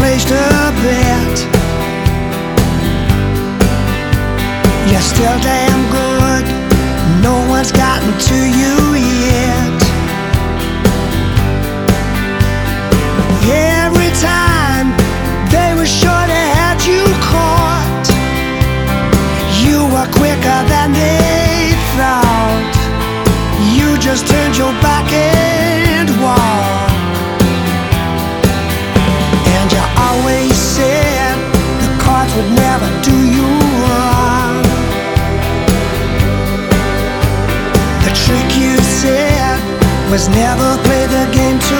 placed a bet. You're still damn good. No one's gotten to you yet. Every time they were sure they had you caught. You were quicker than they was never play the game too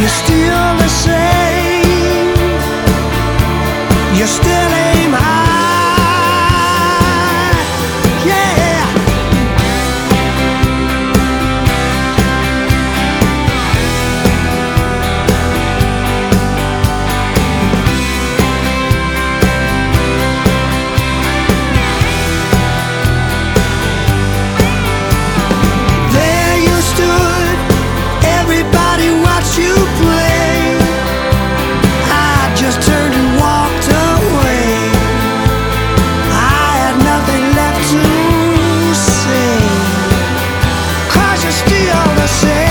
You're still the same. You're still. say